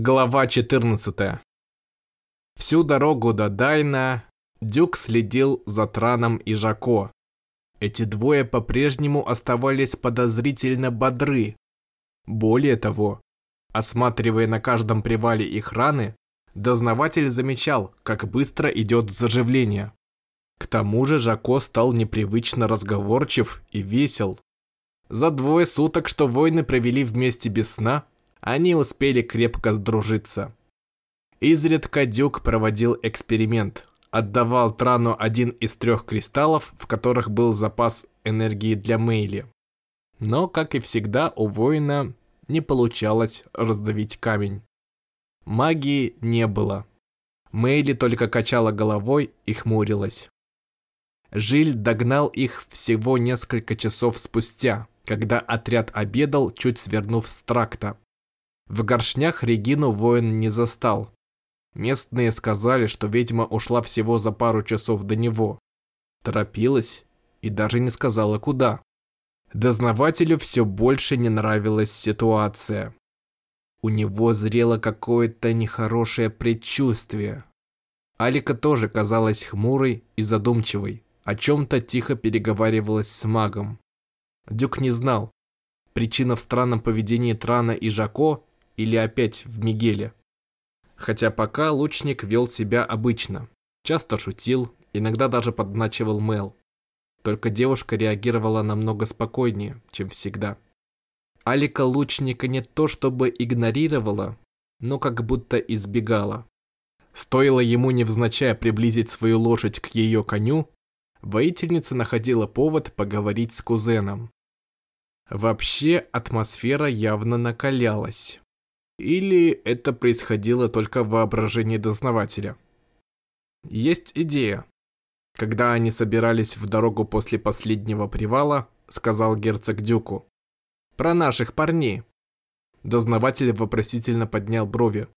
Глава 14. Всю дорогу до Дайна Дюк следил за Траном и Жако. Эти двое по-прежнему оставались подозрительно бодры. Более того, осматривая на каждом привале их раны, дознаватель замечал, как быстро идет заживление. К тому же Жако стал непривычно разговорчив и весел. За двое суток, что воины провели вместе без сна, они успели крепко сдружиться. Изредка Дюк проводил эксперимент. Отдавал Трану один из трех кристаллов, в которых был запас энергии для Мейли. Но, как и всегда, у воина не получалось раздавить камень. Магии не было. Мейли только качала головой и хмурилась. Жиль догнал их всего несколько часов спустя, когда отряд обедал, чуть свернув с тракта. В горшнях Регину воин не застал. Местные сказали, что ведьма ушла всего за пару часов до него. Торопилась и даже не сказала куда. Дознавателю все больше не нравилась ситуация. У него зрело какое-то нехорошее предчувствие. Алика тоже казалась хмурой и задумчивой, о чем-то тихо переговаривалась с магом. Дюк не знал, причина в странном поведении Трана и Жако или опять в Мигеле. Хотя пока лучник вел себя обычно, часто шутил, иногда даже подначивал Мел. Только девушка реагировала намного спокойнее, чем всегда. Алика лучника не то чтобы игнорировала, но как будто избегала. Стоило ему невзначай приблизить свою лошадь к ее коню, воительница находила повод поговорить с кузеном. Вообще атмосфера явно накалялась. Или это происходило только в воображении дознавателя? Есть идея. Когда они собирались в дорогу после последнего привала, сказал герцог Дюку. Про наших парней. Дознаватель вопросительно поднял брови.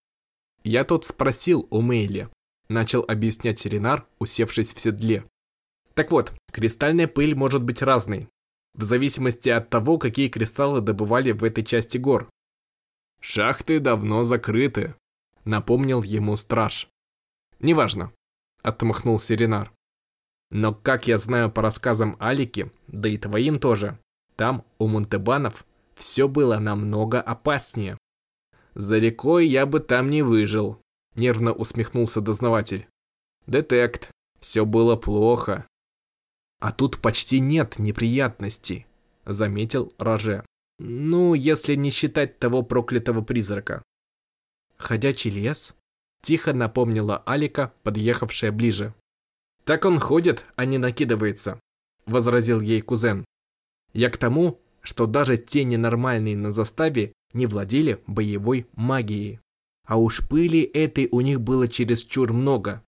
Я тут спросил у Мейли. Начал объяснять Ренар, усевшись в седле. Так вот, кристальная пыль может быть разной. В зависимости от того, какие кристаллы добывали в этой части гор. «Шахты давно закрыты», — напомнил ему страж. «Неважно», — отмахнулся Ренар. «Но как я знаю по рассказам Алики, да и твоим тоже, там, у Монтебанов, все было намного опаснее. За рекой я бы там не выжил», — нервно усмехнулся дознаватель. «Детект, все было плохо». «А тут почти нет неприятностей», — заметил Роже. Ну, если не считать того проклятого призрака. Ходячий лес? Тихо напомнила Алика, подъехавшая ближе. Так он ходит, а не накидывается, возразил ей кузен. Я к тому, что даже те ненормальные на заставе не владели боевой магией. А уж пыли этой у них было чересчур много.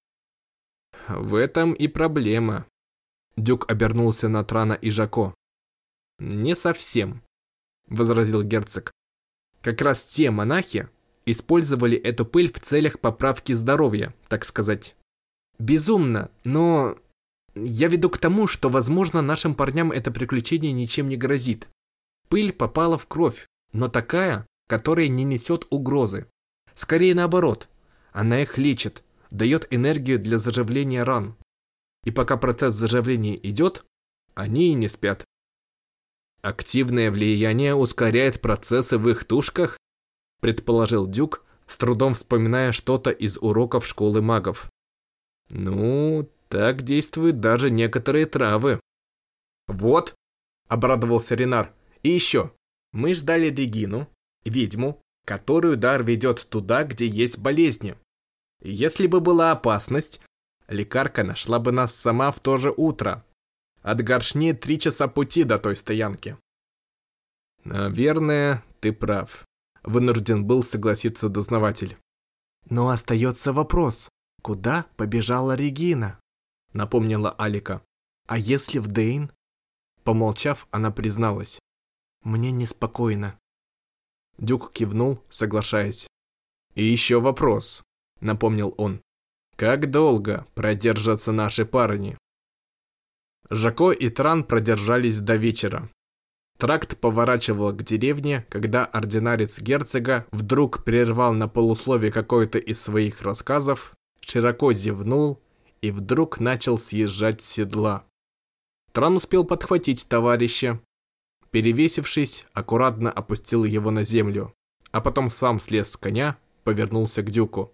В этом и проблема. Дюк обернулся на Трана и Жако. Не совсем. — возразил герцог. «Как раз те монахи использовали эту пыль в целях поправки здоровья, так сказать. Безумно, но я веду к тому, что, возможно, нашим парням это приключение ничем не грозит. Пыль попала в кровь, но такая, которая не несет угрозы. Скорее наоборот, она их лечит, дает энергию для заживления ран. И пока процесс заживления идет, они и не спят. Активное влияние ускоряет процессы в их тушках, предположил Дюк, с трудом вспоминая что-то из уроков школы магов. Ну, так действуют даже некоторые травы. Вот, обрадовался Ренар. И еще, мы ждали Регину, ведьму, которую дар ведет туда, где есть болезни. Если бы была опасность, лекарка нашла бы нас сама в то же утро, от горшни три часа пути до той стоянки. Наверное, ты прав. Вынужден был согласиться дознаватель. Но остается вопрос, куда побежала Регина? Напомнила Алика. А если в Дейн? Помолчав, она призналась. Мне неспокойно. Дюк кивнул, соглашаясь. «И еще вопрос», — напомнил он. «Как долго продержатся наши парни?» Жако и Тран продержались до вечера. Тракт поворачивал к деревне, когда ординарец герцога вдруг прервал на полусловие какой-то из своих рассказов, широко зевнул и вдруг начал съезжать с седла. Тран успел подхватить товарища. Перевесившись, аккуратно опустил его на землю, а потом сам слез с коня, повернулся к Дюку.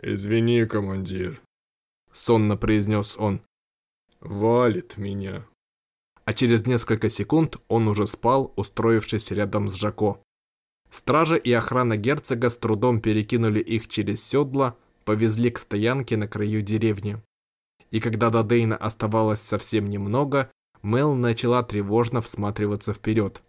«Извини, командир», — сонно произнес он. «Валит меня» а через несколько секунд он уже спал, устроившись рядом с Жако. Стража и охрана герцога с трудом перекинули их через седла, повезли к стоянке на краю деревни. И когда до Дейна оставалось совсем немного, Мел начала тревожно всматриваться вперед.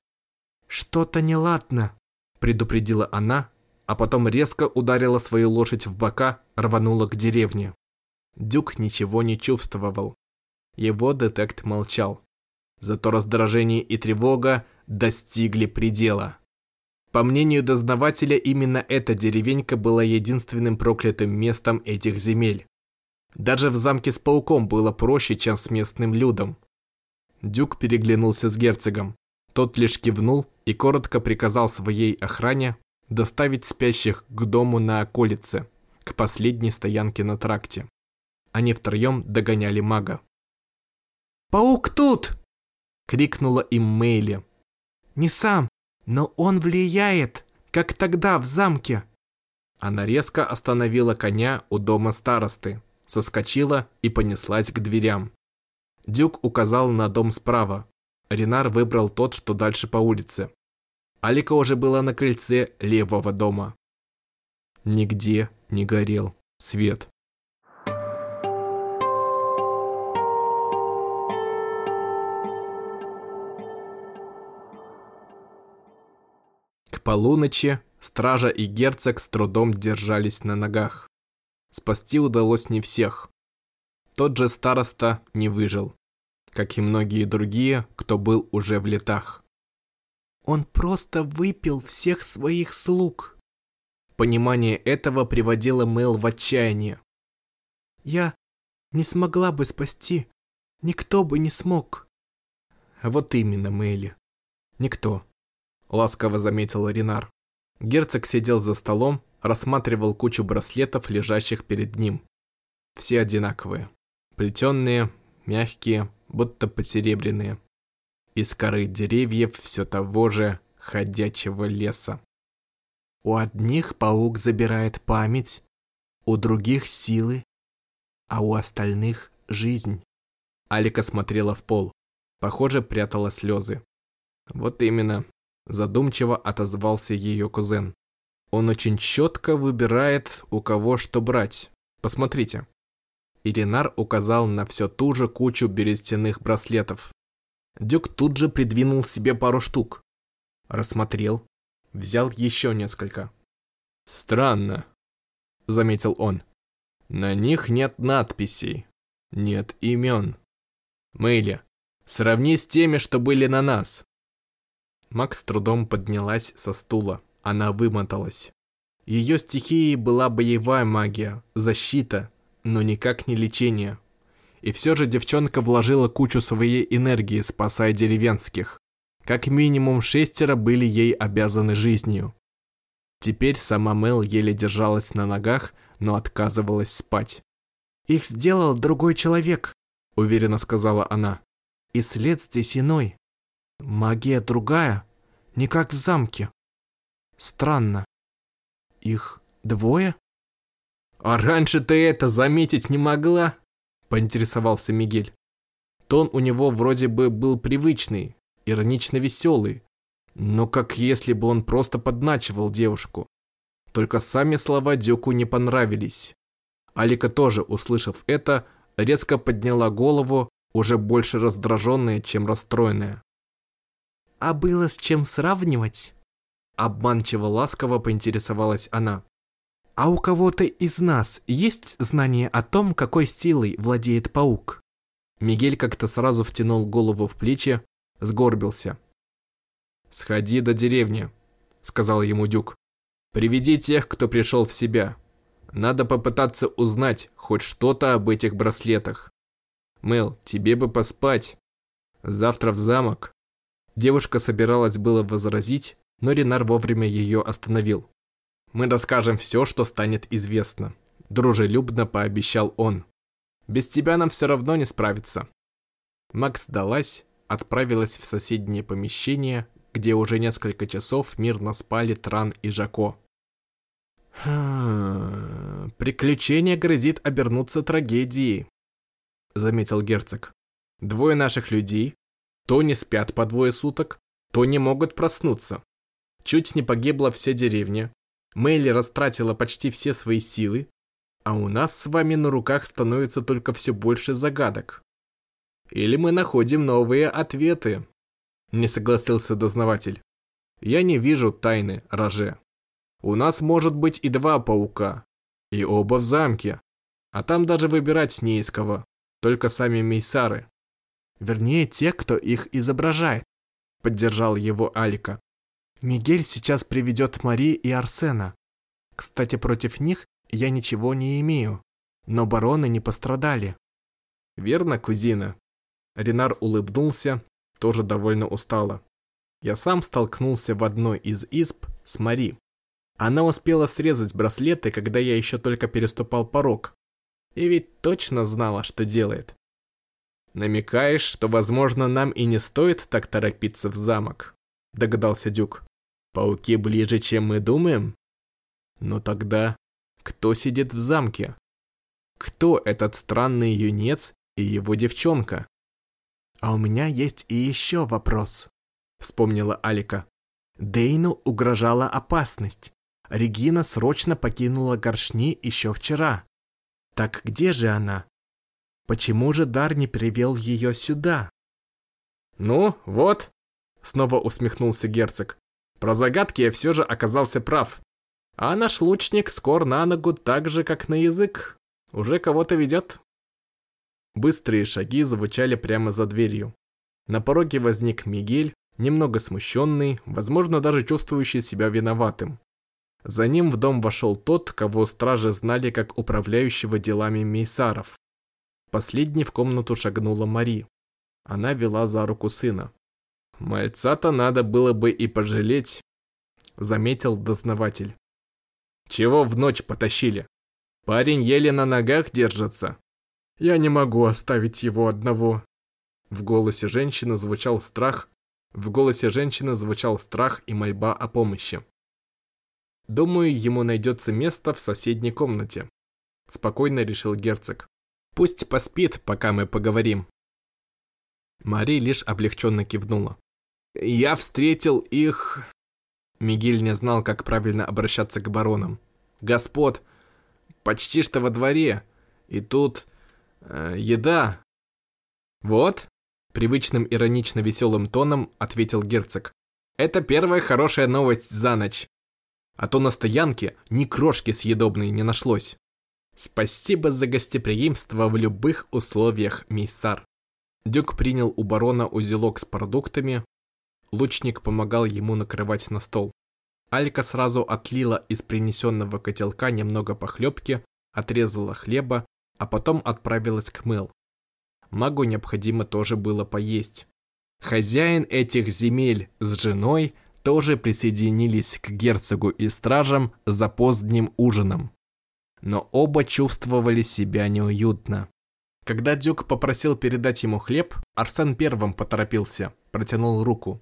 «Что-то неладно», — предупредила она, а потом резко ударила свою лошадь в бока, рванула к деревне. Дюк ничего не чувствовал. Его детект молчал. Зато раздражение и тревога достигли предела. По мнению дознавателя, именно эта деревенька была единственным проклятым местом этих земель. Даже в замке с пауком было проще, чем с местным людом. Дюк переглянулся с герцогом. Тот лишь кивнул и коротко приказал своей охране доставить спящих к дому на околице, к последней стоянке на тракте. Они втроем догоняли мага. «Паук тут!» крикнула им Мэйли. «Не сам, но он влияет, как тогда в замке». Она резко остановила коня у дома старосты, соскочила и понеслась к дверям. Дюк указал на дом справа. Ренар выбрал тот, что дальше по улице. Алика уже была на крыльце левого дома. Нигде не горел свет. К полуночи стража и герцог с трудом держались на ногах. Спасти удалось не всех. Тот же староста не выжил, как и многие другие, кто был уже в летах. Он просто выпил всех своих слуг. Понимание этого приводило Мэл в отчаяние. Я не смогла бы спасти. Никто бы не смог. Вот именно, Мэйли. Никто ласково заметил Ренар. Герцог сидел за столом, рассматривал кучу браслетов, лежащих перед ним. Все одинаковые. Плетенные, мягкие, будто посеребряные. Из коры деревьев все того же ходячего леса. У одних паук забирает память, у других силы, а у остальных жизнь. Алика смотрела в пол. Похоже, прятала слезы. Вот именно, Задумчиво отозвался ее кузен. Он очень четко выбирает, у кого что брать. Посмотрите. Иринар указал на все ту же кучу берестяных браслетов. Дюк тут же придвинул себе пару штук. Рассмотрел. Взял еще несколько. «Странно», — заметил он. «На них нет надписей, нет имен. Мэйли, сравни с теми, что были на нас. Макс трудом поднялась со стула. Она вымоталась. Ее стихией была боевая магия, защита, но никак не лечение. И все же девчонка вложила кучу своей энергии, спасая деревенских. Как минимум шестеро были ей обязаны жизнью. Теперь сама Мел еле держалась на ногах, но отказывалась спать. «Их сделал другой человек», — уверенно сказала она. «И след здесь иной. Магия другая, не как в замке. Странно. Их двое? А раньше ты это заметить не могла? Поинтересовался Мигель. Тон у него вроде бы был привычный, иронично веселый, но как если бы он просто подначивал девушку. Только сами слова Дюку не понравились. Алика тоже, услышав это, резко подняла голову, уже больше раздраженная, чем расстроенная. А было с чем сравнивать? Обманчиво ласково поинтересовалась она. А у кого-то из нас есть знание о том, какой силой владеет паук? Мигель как-то сразу втянул голову в плечи, сгорбился. «Сходи до деревни», — сказал ему Дюк. «Приведи тех, кто пришел в себя. Надо попытаться узнать хоть что-то об этих браслетах. Мэл, тебе бы поспать. Завтра в замок. Девушка собиралась было возразить, но Ренар вовремя ее остановил. «Мы расскажем все, что станет известно», – дружелюбно пообещал он. «Без тебя нам все равно не справиться». Макс сдалась, отправилась в соседнее помещение, где уже несколько часов мирно спали Тран и Жако. «Приключение грозит обернуться трагедией», — заметил герцог. «Двое наших людей то не спят по двое суток, то не могут проснуться. Чуть не погибла вся деревня, Мэйли растратила почти все свои силы, а у нас с вами на руках становится только все больше загадок. Или мы находим новые ответы?» Не согласился дознаватель. «Я не вижу тайны, Роже. У нас может быть и два паука, и оба в замке, а там даже выбирать не из кого, только сами мейсары». «Вернее, те, кто их изображает», — поддержал его Алика. «Мигель сейчас приведет Мари и Арсена. Кстати, против них я ничего не имею, но бароны не пострадали». «Верно, кузина?» Ренар улыбнулся, тоже довольно устало. Я сам столкнулся в одной из изб с Мари. Она успела срезать браслеты, когда я еще только переступал порог. И ведь точно знала, что делает. Намекаешь, что, возможно, нам и не стоит так торопиться в замок, догадался Дюк. Пауки ближе, чем мы думаем? Но тогда кто сидит в замке? Кто этот странный юнец и его девчонка? «А у меня есть и еще вопрос», — вспомнила Алика. Дейну угрожала опасность. Регина срочно покинула горшни еще вчера. Так где же она? Почему же Дар не привел ее сюда? «Ну, вот», — снова усмехнулся герцог. «Про загадки я все же оказался прав. А наш лучник скор на ногу так же, как на язык. Уже кого-то ведет». Быстрые шаги звучали прямо за дверью. На пороге возник Мигель, немного смущенный, возможно, даже чувствующий себя виноватым. За ним в дом вошел тот, кого стражи знали как управляющего делами мейсаров. Последней в комнату шагнула Мари. Она вела за руку сына. «Мальца-то надо было бы и пожалеть», — заметил дознаватель. «Чего в ночь потащили? Парень еле на ногах держится, я не могу оставить его одного. В голосе женщины звучал страх. В голосе женщины звучал страх и мольба о помощи. Думаю, ему найдется место в соседней комнате. Спокойно решил герцог. Пусть поспит, пока мы поговорим. Мари лишь облегченно кивнула. Я встретил их... Мигель не знал, как правильно обращаться к баронам. Господ, почти что во дворе. И тут э, еда. Вот, привычным иронично веселым тоном ответил герцог. Это первая хорошая новость за ночь. А то на стоянке ни крошки съедобной не нашлось. Спасибо за гостеприимство в любых условиях, миссар. Дюк принял у барона узелок с продуктами. Лучник помогал ему накрывать на стол. Алька сразу отлила из принесенного котелка немного похлебки, отрезала хлеба а потом отправилась к Мэл. Магу необходимо тоже было поесть. Хозяин этих земель с женой тоже присоединились к герцогу и стражам за поздним ужином. Но оба чувствовали себя неуютно. Когда Дюк попросил передать ему хлеб, Арсен первым поторопился, протянул руку.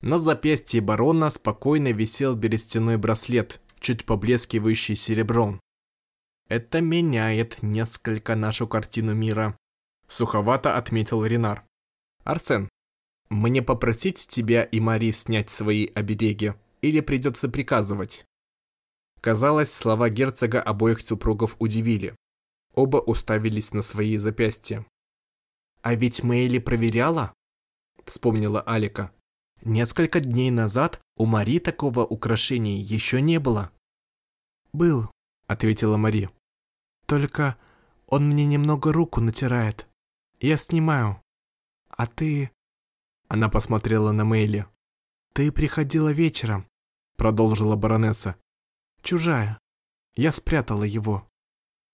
На запястье барона спокойно висел берестяной браслет, чуть поблескивающий серебром. Это меняет несколько нашу картину мира. Суховато отметил Ренар. Арсен, мне попросить тебя и Мари снять свои обереги, или придется приказывать? Казалось, слова герцога обоих супругов удивили. Оба уставились на свои запястья. «А ведь Мэйли проверяла?» Вспомнила Алика. «Несколько дней назад у Мари такого украшения еще не было». «Был», — ответила Мари. Только он мне немного руку натирает. Я снимаю. А ты...» Она посмотрела на Мэйли. «Ты приходила вечером», — продолжила баронесса. «Чужая. Я спрятала его».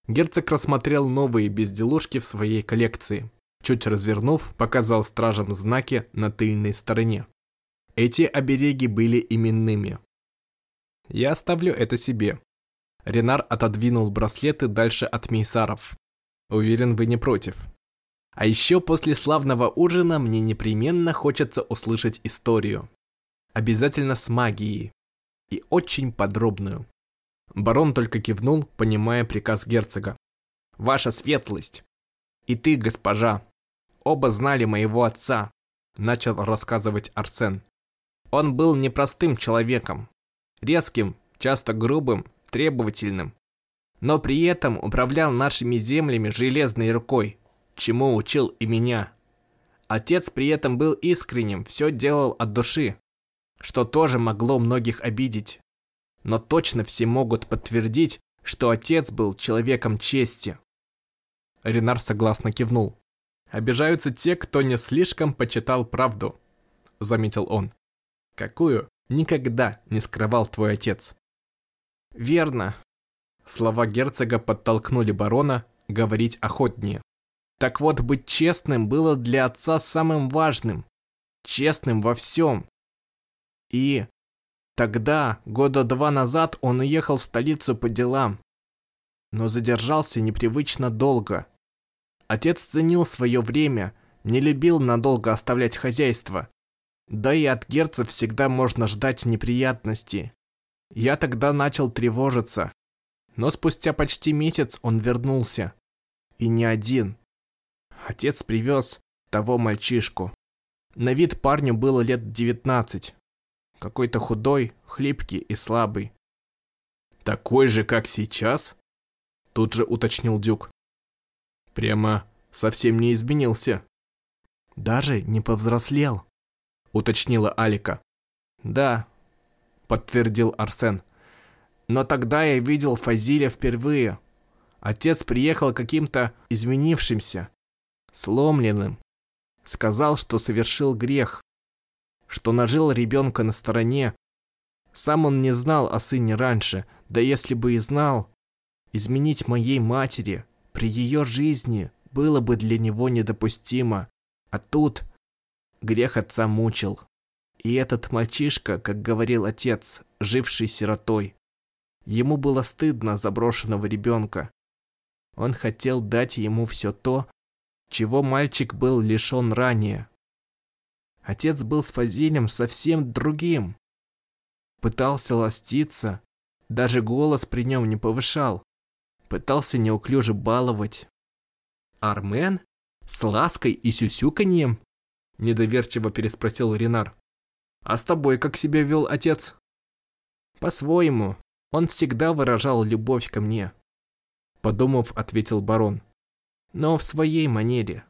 Герцог рассмотрел новые безделушки в своей коллекции. Чуть развернув, показал стражам знаки на тыльной стороне. Эти обереги были именными. Я оставлю это себе. Ренар отодвинул браслеты дальше от мейсаров. Уверен, вы не против. А еще после славного ужина мне непременно хочется услышать историю. Обязательно с магией. И очень подробную. Барон только кивнул, понимая приказ герцога. «Ваша светлость! И ты, госпожа! Оба знали моего отца!» Начал рассказывать Арсен. Он был непростым человеком. Резким, часто грубым, требовательным. Но при этом управлял нашими землями железной рукой, чему учил и меня. Отец при этом был искренним, все делал от души, что тоже могло многих обидеть. Но точно все могут подтвердить, что отец был человеком чести. Ренар согласно кивнул. «Обижаются те, кто не слишком почитал правду», — заметил он. «Какую никогда не скрывал твой отец». «Верно». Слова герцога подтолкнули барона говорить охотнее. Так вот, быть честным было для отца самым важным. Честным во всем. И тогда, года два назад, он уехал в столицу по делам. Но задержался непривычно долго. Отец ценил свое время, не любил надолго оставлять хозяйство. Да и от герца всегда можно ждать неприятностей. Я тогда начал тревожиться. Но спустя почти месяц он вернулся. И не один. Отец привез того мальчишку. На вид парню было лет девятнадцать. Какой-то худой, хлипкий и слабый. «Такой же, как сейчас?» Тут же уточнил Дюк. «Прямо совсем не изменился». «Даже не повзрослел», уточнила Алика. «Да», подтвердил Арсен. «Но тогда я видел Фазиля впервые. Отец приехал каким-то изменившимся, сломленным. Сказал, что совершил грех, что нажил ребенка на стороне. Сам он не знал о сыне раньше, да если бы и знал, изменить моей матери при ее жизни было бы для него недопустимо. А тут грех отца мучил. И этот мальчишка, как говорил отец, живший сиротой, ему было стыдно заброшенного ребенка. Он хотел дать ему все то, чего мальчик был лишен ранее. Отец был с Фазилем совсем другим. Пытался ластиться, даже голос при нем не повышал. Пытался неуклюже баловать. «Армен? С лаской и сюсюканьем?» Недоверчиво переспросил Ренар. «А с тобой как себя вел отец?» «По-своему. Он всегда выражал любовь ко мне». Подумав, ответил барон но в своей манере.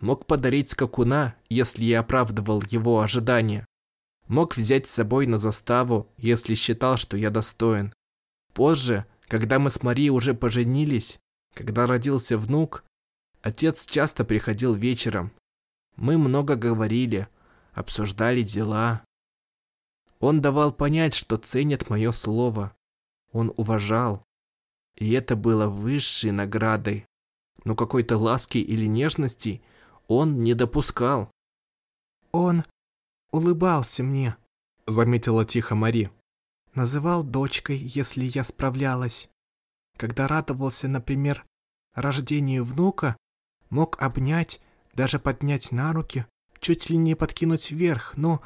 Мог подарить скакуна, если я оправдывал его ожидания. Мог взять с собой на заставу, если считал, что я достоин. Позже, когда мы с Марией уже поженились, когда родился внук, отец часто приходил вечером. Мы много говорили, обсуждали дела. Он давал понять, что ценит мое слово. Он уважал. И это было высшей наградой но какой-то ласки или нежности он не допускал. «Он улыбался мне», — заметила тихо Мари. «Называл дочкой, если я справлялась. Когда радовался, например, рождению внука, мог обнять, даже поднять на руки, чуть ли не подкинуть вверх, но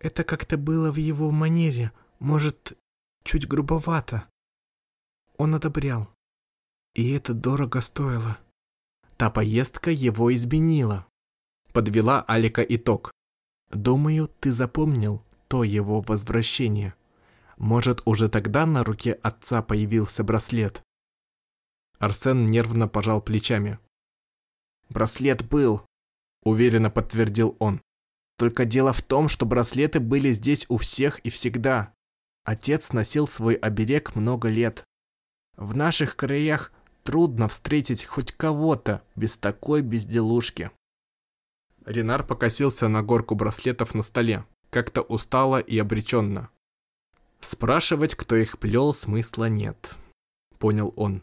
это как-то было в его манере, может, чуть грубовато. Он одобрял. И это дорого стоило. Та поездка его изменила. Подвела Алика итог. Думаю, ты запомнил то его возвращение. Может, уже тогда на руке отца появился браслет? Арсен нервно пожал плечами. «Браслет был», — уверенно подтвердил он. «Только дело в том, что браслеты были здесь у всех и всегда. Отец носил свой оберег много лет. В наших краях Трудно встретить хоть кого-то без такой безделушки. Ренар покосился на горку браслетов на столе, как-то устало и обреченно. Спрашивать, кто их плел, смысла нет, понял он.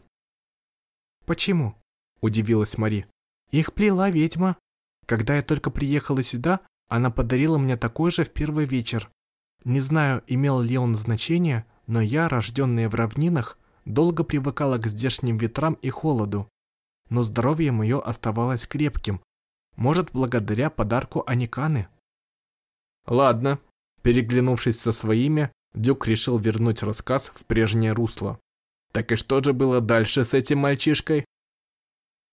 «Почему?» – удивилась Мари. «Их плела ведьма. Когда я только приехала сюда, Она подарила мне такой же в первый вечер. Не знаю, имел ли он значение, но я, рожденная в равнинах, долго привыкала к здешним ветрам и холоду. Но здоровье мое оставалось крепким. Может, благодаря подарку Аниканы. Ладно. Переглянувшись со своими, Дюк решил вернуть рассказ в прежнее русло. Так и что же было дальше с этим мальчишкой?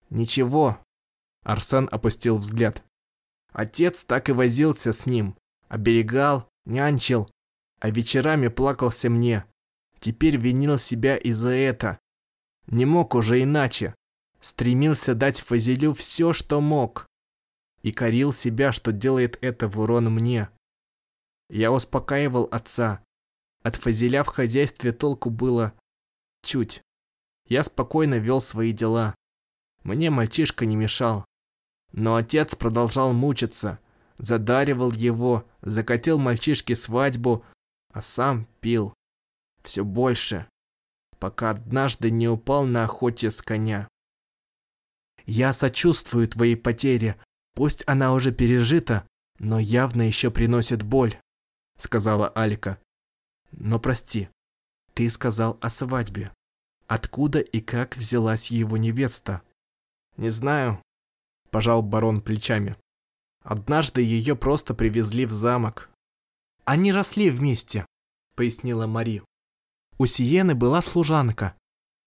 Ничего. Арсен опустил взгляд. Отец так и возился с ним. Оберегал, нянчил, а вечерами плакался мне. Теперь винил себя и за это. Не мог уже иначе. Стремился дать Фазилю все, что мог. И корил себя, что делает это в урон мне. Я успокаивал отца. От Фазиля в хозяйстве толку было чуть. Я спокойно вел свои дела. Мне мальчишка не мешал. Но отец продолжал мучиться, задаривал его, закатил мальчишке свадьбу, а сам пил. Все больше, пока однажды не упал на охоте с коня. «Я сочувствую твоей потере, пусть она уже пережита, но явно еще приносит боль», — сказала Алика. «Но прости, ты сказал о свадьбе. Откуда и как взялась его невеста?» «Не знаю», – пожал барон плечами. «Однажды ее просто привезли в замок». «Они росли вместе», – пояснила Мари. «У Сиены была служанка,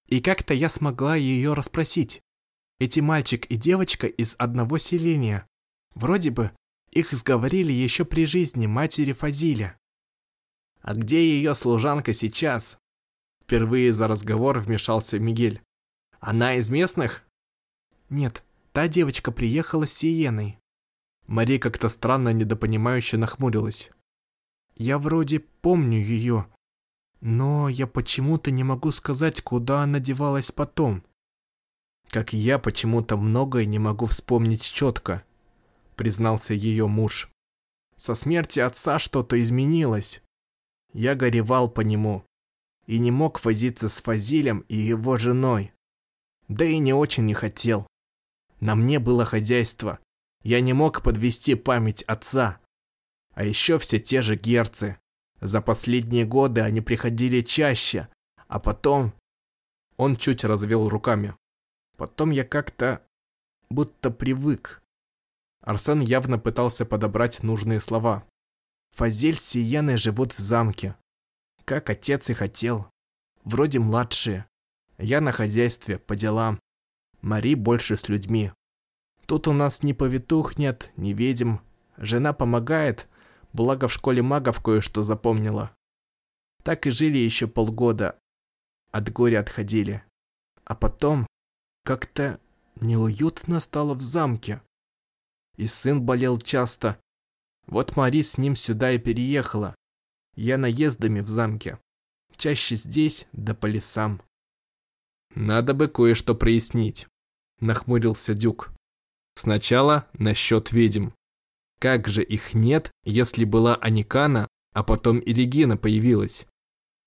и как-то я смогла ее расспросить. Эти мальчик и девочка из одного селения. Вроде бы их сговорили еще при жизни матери Фазиля. А где ее служанка сейчас? Впервые за разговор вмешался Мигель. Она из местных? Нет, та девочка приехала с Сиеной. Мари как-то странно недопонимающе нахмурилась. Я вроде помню ее, но я почему-то не могу сказать, куда она девалась потом. Как я почему-то многое не могу вспомнить четко, признался ее муж. Со смерти отца что-то изменилось. Я горевал по нему и не мог возиться с Фазилем и его женой. Да и не очень не хотел. На мне было хозяйство. Я не мог подвести память отца. А еще все те же герцы. За последние годы они приходили чаще, а потом... Он чуть развел руками. Потом я как-то... будто привык. Арсен явно пытался подобрать нужные слова. Фазель с Сиеной живут в замке. Как отец и хотел. Вроде младшие. Я на хозяйстве, по делам. Мари больше с людьми. Тут у нас ни повитух нет, ни ведьм. Жена помогает, благо в школе магов кое-что запомнила. Так и жили еще полгода. От горя отходили. А потом как-то неуютно стало в замке. И сын болел часто, вот Мари с ним сюда и переехала. Я наездами в замке. Чаще здесь, да по лесам. Надо бы кое-что прояснить, нахмурился Дюк. Сначала насчет ведьм. Как же их нет, если была Аникана, а потом и Регина появилась?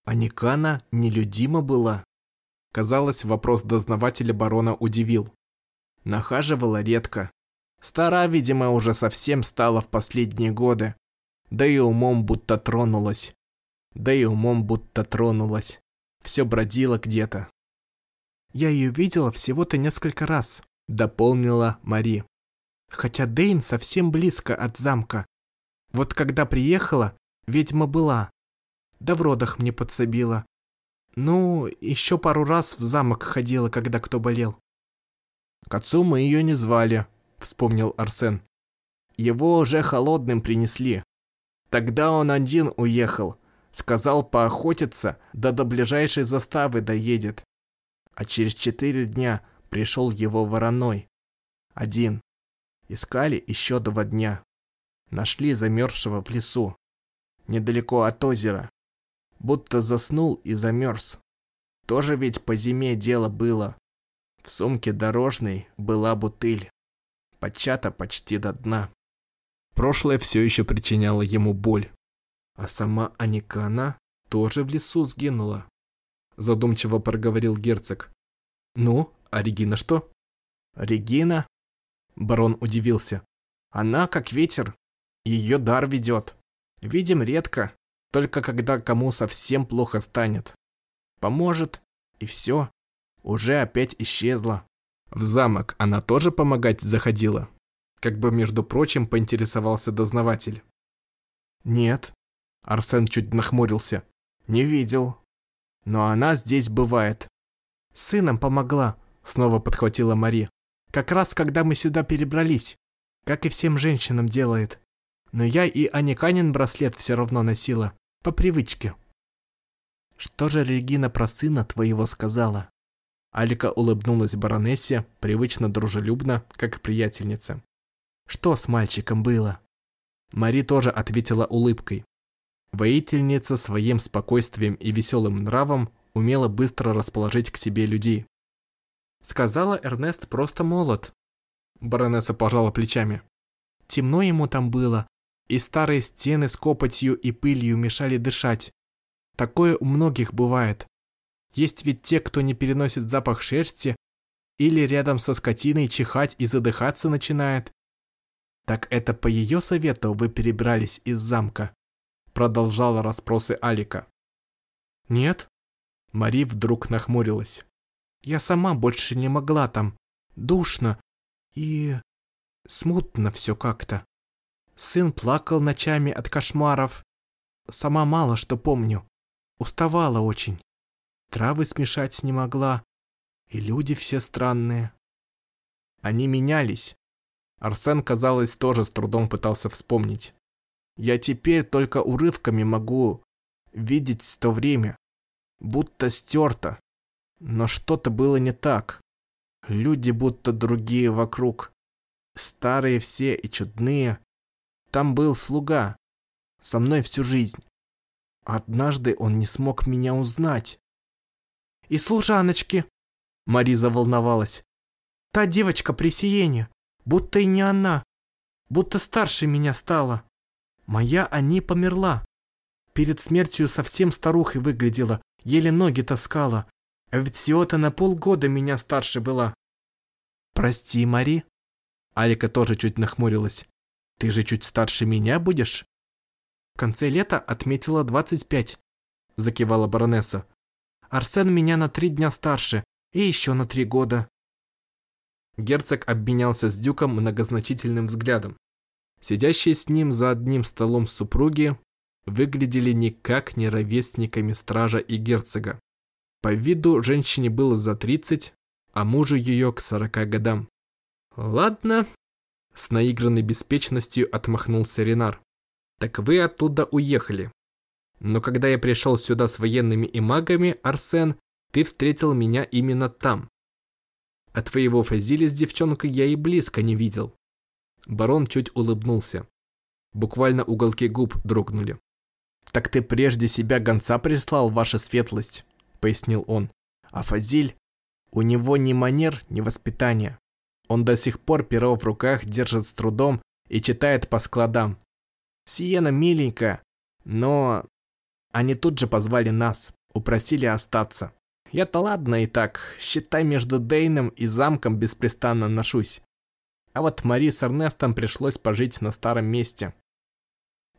Аникана нелюдима была. Казалось, вопрос дознавателя барона удивил. Нахаживала редко, Стара, видимо, уже совсем стала в последние годы. Да и умом будто тронулась. Да и умом будто тронулась. Все бродило где-то. «Я ее видела всего-то несколько раз», — дополнила Мари. «Хотя Дейн совсем близко от замка. Вот когда приехала, ведьма была. Да в родах мне подсобила. Ну, еще пару раз в замок ходила, когда кто болел». К отцу мы ее не звали, вспомнил Арсен. Его уже холодным принесли. Тогда он один уехал. Сказал поохотиться, да до ближайшей заставы доедет. А через четыре дня пришел его вороной. Один. Искали еще два дня. Нашли замерзшего в лесу. Недалеко от озера. Будто заснул и замерз. Тоже ведь по зиме дело было. В сумке дорожной была бутыль подчата почти до дна. Прошлое все еще причиняло ему боль. А сама Аникана тоже в лесу сгинула. Задумчиво проговорил герцог. Ну, а Регина что? Регина? Барон удивился. Она как ветер. Ее дар ведет. Видим редко, только когда кому совсем плохо станет. Поможет, и все, уже опять исчезла. В замок она тоже помогать заходила? Как бы, между прочим, поинтересовался дознаватель. Нет. Арсен чуть нахмурился. Не видел. Но она здесь бывает. Сыном помогла, снова подхватила Мари. Как раз когда мы сюда перебрались. Как и всем женщинам делает. Но я и Аниканин браслет все равно носила. По привычке. Что же Регина про сына твоего сказала? Алика улыбнулась баронессе, привычно дружелюбно, как приятельница. Что с мальчиком было? Мари тоже ответила улыбкой. Воительница своим спокойствием и веселым нравом умела быстро расположить к себе людей. Сказала Эрнест просто молод. Баронесса пожала плечами. Темно ему там было, и старые стены с копотью и пылью мешали дышать. Такое у многих бывает. Есть ведь те, кто не переносит запах шерсти, или рядом со скотиной чихать и задыхаться начинает. Так это по ее совету вы перебрались из замка? Продолжала расспросы Алика. Нет. Мари вдруг нахмурилась. Я сама больше не могла там. Душно. И... смутно все как-то. Сын плакал ночами от кошмаров. Сама мало что помню. Уставала очень. Травы смешать не могла. И люди все странные. Они менялись. Арсен, казалось, тоже с трудом пытался вспомнить. Я теперь только урывками могу видеть то время. Будто стерто. Но что-то было не так. Люди будто другие вокруг. Старые все и чудные. Там был слуга. Со мной всю жизнь. Однажды он не смог меня узнать и служаночки!» Мари заволновалась. «Та девочка при Сиене, будто и не она, будто старше меня стала. Моя они померла. Перед смертью совсем старухой выглядела, еле ноги таскала. А ведь всего-то на полгода меня старше была». «Прости, Мари». Алика тоже чуть нахмурилась. «Ты же чуть старше меня будешь?» «В конце лета отметила двадцать пять», закивала баронесса. Арсен меня на три дня старше и еще на три года. Герцог обменялся с Дюком многозначительным взглядом. Сидящие с ним за одним столом супруги выглядели никак не ровесниками стража и герцога. По виду женщине было за 30, а мужу ее к 40 годам. «Ладно», — с наигранной беспечностью отмахнулся Ренар. «Так вы оттуда уехали. Но когда я пришел сюда с военными и магами, Арсен, ты встретил меня именно там. А твоего Фазиля с девчонкой я и близко не видел. Барон чуть улыбнулся. Буквально уголки губ дрогнули. «Так ты прежде себя гонца прислал, ваша светлость», — пояснил он. «А Фазиль? У него ни манер, ни воспитания. Он до сих пор перо в руках держит с трудом и читает по складам. Сиена миленькая, но они тут же позвали нас, упросили остаться. Я-то ладно и так, считай, между Дейном и замком беспрестанно ношусь. А вот Мари с Эрнестом пришлось пожить на старом месте.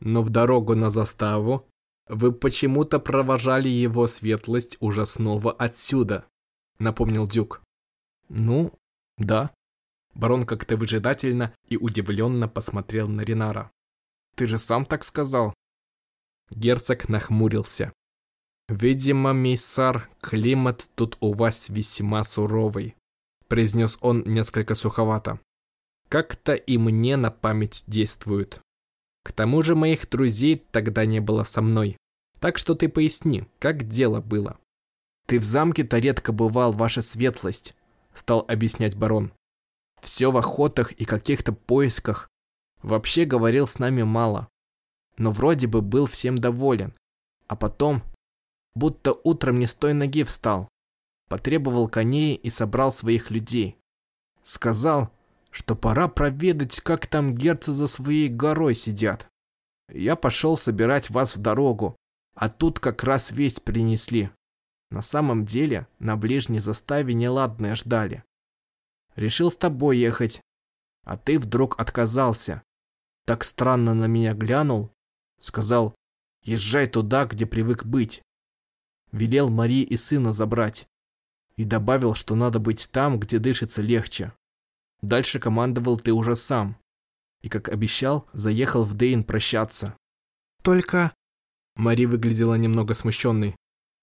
Но в дорогу на заставу вы почему-то провожали его светлость уже снова отсюда, напомнил Дюк. Ну, да. Барон как-то выжидательно и удивленно посмотрел на Ринара. Ты же сам так сказал. Герцог нахмурился. «Видимо, миссар, климат тут у вас весьма суровый», произнес он несколько суховато. «Как-то и мне на память действует. К тому же моих друзей тогда не было со мной. Так что ты поясни, как дело было?» «Ты в замке-то редко бывал, ваша светлость», стал объяснять барон. «Все в охотах и каких-то поисках. Вообще говорил с нами мало но вроде бы был всем доволен. А потом, будто утром не с той ноги встал, потребовал коней и собрал своих людей. Сказал, что пора проведать, как там герцы за своей горой сидят. Я пошел собирать вас в дорогу, а тут как раз весть принесли. На самом деле, на ближней заставе неладное ждали. Решил с тобой ехать, а ты вдруг отказался. так странно на меня глянул, сказал, езжай туда, где привык быть. Велел Марии и сына забрать. И добавил, что надо быть там, где дышится легче. Дальше командовал ты уже сам. И, как обещал, заехал в Дейн прощаться. Только... Мари выглядела немного смущенной.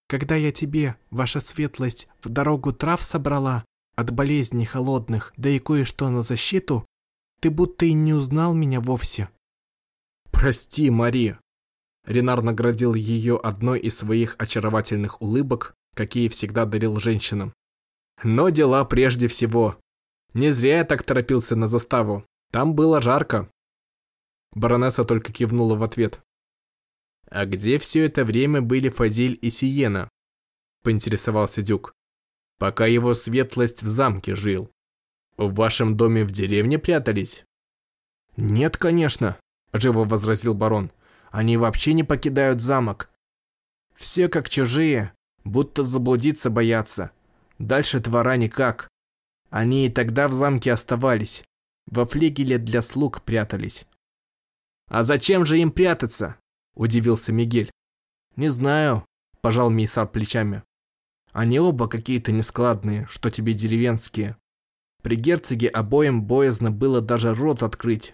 Когда я тебе, ваша светлость, в дорогу трав собрала, от болезней холодных, да и кое-что на защиту, ты будто и не узнал меня вовсе. Прости, Мари. Ренар наградил ее одной из своих очаровательных улыбок, какие всегда дарил женщинам. Но дела прежде всего. Не зря я так торопился на заставу. Там было жарко. Баронесса только кивнула в ответ. «А где все это время были Фазиль и Сиена?» – поинтересовался Дюк. «Пока его светлость в замке жил. В вашем доме в деревне прятались?» «Нет, конечно», – живо возразил барон. «Они вообще не покидают замок. Все как чужие, будто заблудиться боятся. Дальше двора никак. Они и тогда в замке оставались. Во флигеле для слуг прятались». «А зачем же им прятаться?» удивился Мигель. «Не знаю», – пожал Мейсар плечами. «Они оба какие-то нескладные, что тебе деревенские. При герцоге обоим боязно было даже рот открыть».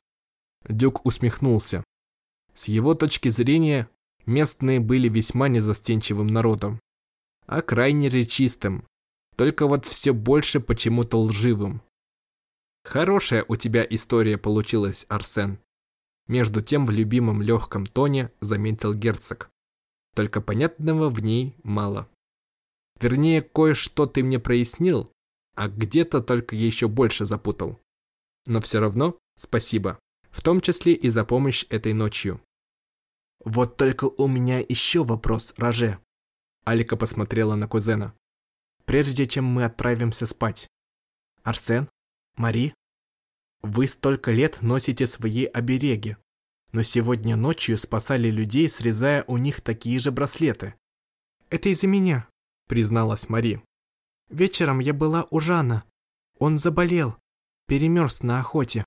Дюк усмехнулся. С его точки зрения, местные были весьма незастенчивым народом, а крайне речистым, только вот все больше почему-то лживым. Хорошая у тебя история получилась, Арсен. Между тем в любимом легком тоне заметил герцог. Только понятного в ней мало. Вернее, кое-что ты мне прояснил, а где-то только еще больше запутал. Но все равно спасибо, в том числе и за помощь этой ночью. Вот только у меня еще вопрос, Роже. Алика посмотрела на кузена. Прежде чем мы отправимся спать. Арсен? Мари? Вы столько лет носите свои обереги, но сегодня ночью спасали людей, срезая у них такие же браслеты. «Это из-за меня», — призналась Мари. «Вечером я была у Жана. Он заболел, перемерз на охоте.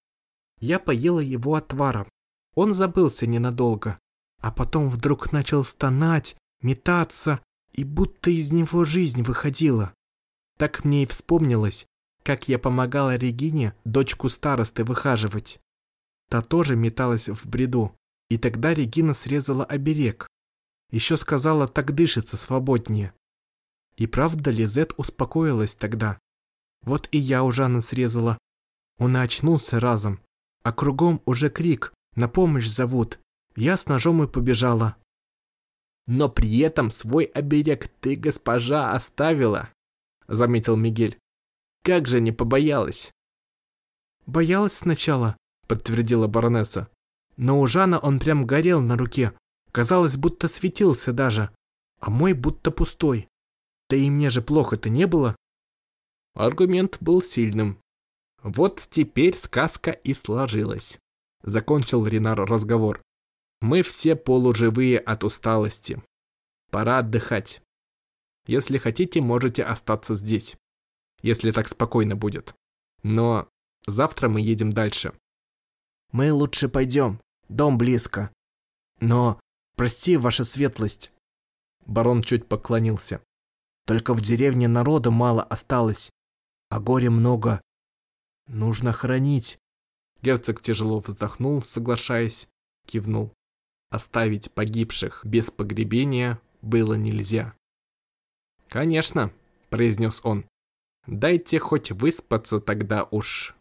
Я поела его отваром. Он забылся ненадолго, а потом вдруг начал стонать, метаться, и будто из него жизнь выходила. Так мне и вспомнилось, как я помогала Регине, дочку старосты, выхаживать. Та тоже металась в бреду, и тогда Регина срезала оберег. Еще сказала, так дышится свободнее. И правда Лизет успокоилась тогда. Вот и я у Жанна срезала. Он и очнулся разом. А кругом уже крик, на помощь зовут. Я с ножом и побежала. Но при этом свой оберег ты, госпожа, оставила, заметил Мигель. Как же не побоялась? Боялась сначала, подтвердила баронесса. Но у Жана он прям горел на руке. Казалось, будто светился даже. А мой будто пустой. Да и мне же плохо-то не было. Аргумент был сильным. Вот теперь сказка и сложилась. Закончил Ренар разговор. Мы все полуживые от усталости. Пора отдыхать. Если хотите, можете остаться здесь если так спокойно будет. Но завтра мы едем дальше. Мы лучше пойдем, дом близко. Но, прости, ваша светлость. Барон чуть поклонился. Только в деревне народу мало осталось, а горя много. Нужно хранить. Герцог тяжело вздохнул, соглашаясь, кивнул. Оставить погибших без погребения было нельзя. «Конечно», — произнес он. Дайте хоть выспаться тогда уж.